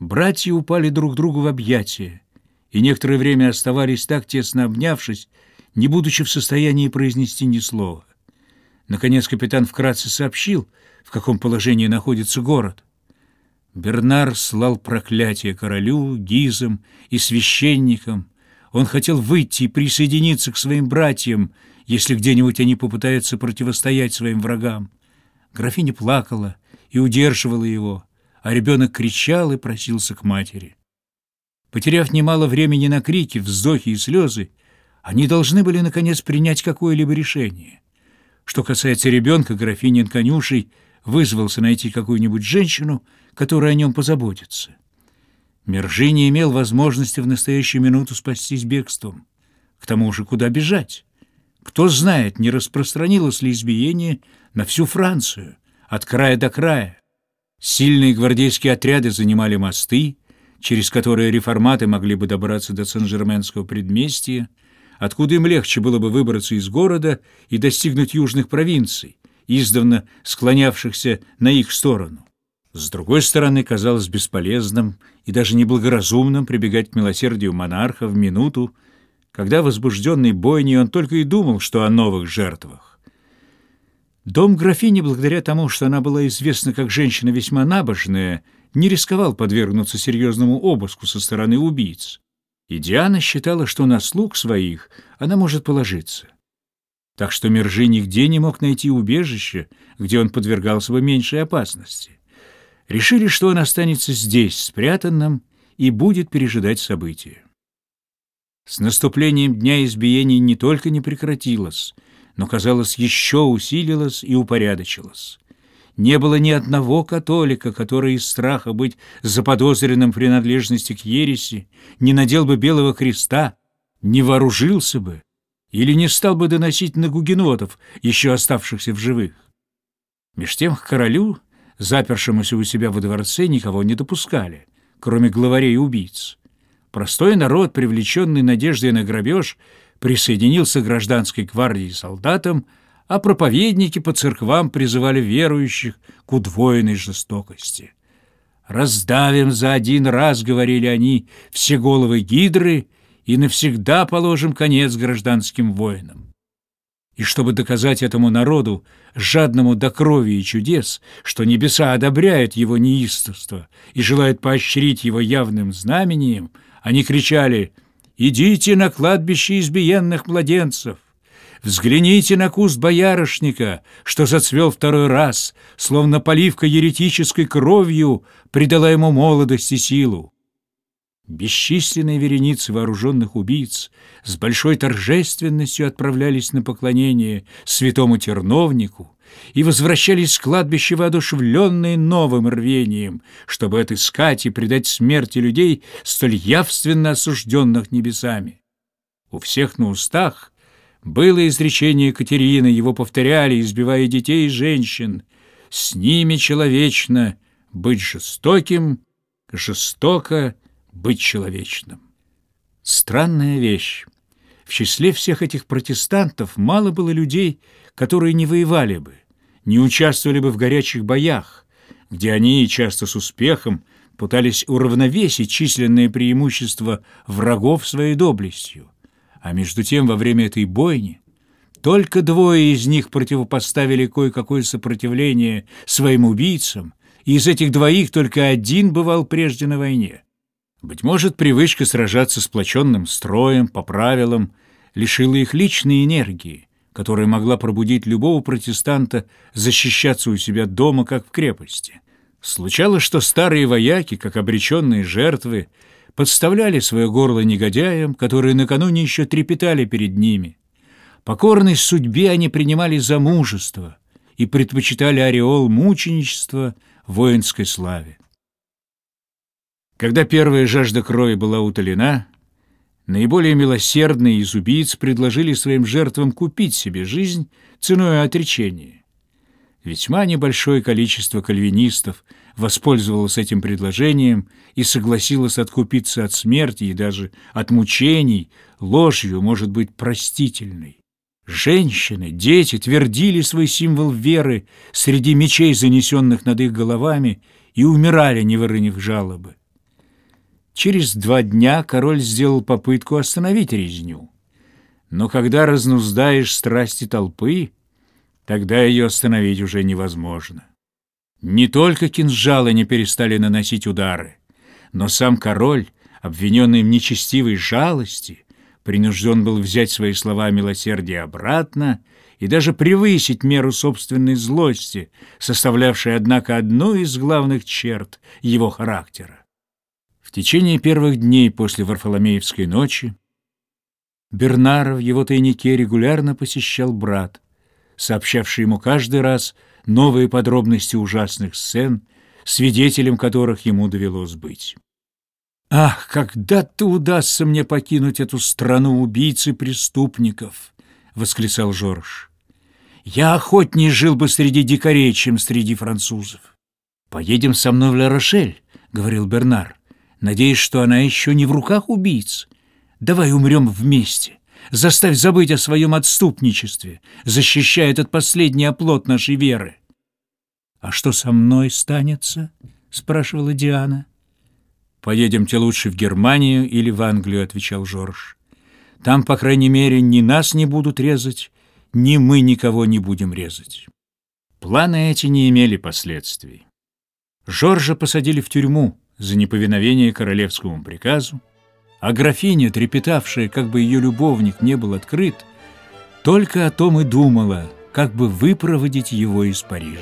Братья упали друг другу в объятия и некоторое время оставались так тесно обнявшись, не будучи в состоянии произнести ни слова. Наконец капитан вкратце сообщил, в каком положении находится город. Бернар слал проклятие королю, гизам и священникам. Он хотел выйти и присоединиться к своим братьям, если где-нибудь они попытаются противостоять своим врагам. Графиня плакала и удерживала его, а ребенок кричал и просился к матери. Потеряв немало времени на крики, вздохи и слезы, они должны были, наконец, принять какое-либо решение. Что касается ребенка, графинин конюшей вызвался найти какую-нибудь женщину, которая о нем позаботится. Мержи не имел возможности в настоящую минуту спастись бегством. К тому же, куда бежать? Кто знает, не распространилось ли избиение на всю Францию, от края до края. Сильные гвардейские отряды занимали мосты, через которые реформаты могли бы добраться до Сен-Жерменского предместья, откуда им легче было бы выбраться из города и достигнуть южных провинций, издавна склонявшихся на их сторону. С другой стороны, казалось бесполезным и даже неблагоразумным прибегать к милосердию монарха в минуту, когда возбужденный бойней он только и думал, что о новых жертвах. Дом графини, благодаря тому, что она была известна как женщина весьма набожная, не рисковал подвергнуться серьезному обыску со стороны убийц, и Диана считала, что на слуг своих она может положиться. Так что Мержи нигде не мог найти убежище, где он подвергался бы меньшей опасности. Решили, что он останется здесь, спрятанным, и будет пережидать события. С наступлением дня избиений не только не прекратилось, но, казалось, еще усилилось и упорядочилось. Не было ни одного католика, который из страха быть заподозренным в принадлежности к ереси не надел бы белого креста, не вооружился бы или не стал бы доносить на гугенотов, еще оставшихся в живых. Меж тем к королю, запершемуся у себя во дворце, никого не допускали, кроме главарей и убийц. Простой народ, привлеченный надеждой на грабеж, присоединился к гражданской гвардии солдатам, а проповедники по церквам призывали верующих к удвоенной жестокости. «Раздавим за один раз, — говорили они, — все головы гидры и навсегда положим конец гражданским воинам». И чтобы доказать этому народу, жадному до крови и чудес, что небеса одобряют его неистовство и желают поощрить его явным знамением, они кричали «Идите на кладбище избиенных младенцев!» Взгляните на куст боярышника, что зацвел второй раз, словно поливка еретической кровью придала ему молодость и силу. Бесчисленные вереницы вооруженных убийц с большой торжественностью отправлялись на поклонение святому терновнику и возвращались с кладбища воодушевленные новым рвением, чтобы отыскать и предать смерти людей, столь явственно осужденных небесами. У всех на устах было изречение Екатерины, его повторяли, избивая детей и женщин. «С ними человечно быть жестоким, жестоко быть человечным». Странная вещь. В числе всех этих протестантов мало было людей, которые не воевали бы, не участвовали бы в горячих боях, где они, часто с успехом, пытались уравновесить численное преимущество врагов своей доблестью. А между тем, во время этой бойни только двое из них противопоставили кое-какое сопротивление своим убийцам, и из этих двоих только один бывал прежде на войне. Быть может, привычка сражаться сплоченным строем, по правилам, лишила их личной энергии, которая могла пробудить любого протестанта защищаться у себя дома, как в крепости. Случалось, что старые вояки, как обреченные жертвы, подставляли свое горло негодяям, которые накануне еще трепетали перед ними. Покорность судьбе они принимали за мужество и предпочитали ореол мученичества воинской славе. Когда первая жажда крови была утолена, наиболее милосердные из убийц предложили своим жертвам купить себе жизнь ценой отречения. Весьма небольшое количество кальвинистов воспользовалось этим предложением и согласилась откупиться от смерти и даже от мучений, ложью может быть простительной. Женщины, дети твердили свой символ веры среди мечей, занесенных над их головами, и умирали, не выронив жалобы. Через два дня король сделал попытку остановить резню. Но когда разнуздаешь страсти толпы, тогда ее остановить уже невозможно. Не только кинжалы не перестали наносить удары, но сам король, обвиненный в нечестивой жалости, принужден был взять свои слова милосердия обратно и даже превысить меру собственной злости, составлявшей, однако, одну из главных черт его характера. В течение первых дней после Варфоломеевской ночи Бернара в его тайнике регулярно посещал брат, сообщавший ему каждый раз новые подробности ужасных сцен, свидетелем которых ему довелось быть. «Ах, когда-то удастся мне покинуть эту страну убийц и преступников!» — восклицал Жорж. «Я охотнее жил бы среди дикарей, чем среди французов». «Поедем со мной в Ла-Рошель», — говорил Бернар. «Надеюсь, что она еще не в руках убийц. Давай умрем вместе. Заставь забыть о своем отступничестве, защищая этот последний оплот нашей веры». «А что со мной станется?» — спрашивала Диана. «Поедемте лучше в Германию или в Англию», — отвечал Жорж. «Там, по крайней мере, ни нас не будут резать, ни мы никого не будем резать». Планы эти не имели последствий. Жоржа посадили в тюрьму за неповиновение королевскому приказу, а графиня, трепетавшая, как бы ее любовник не был открыт, только о том и думала, как бы выпроводить его из Парижа.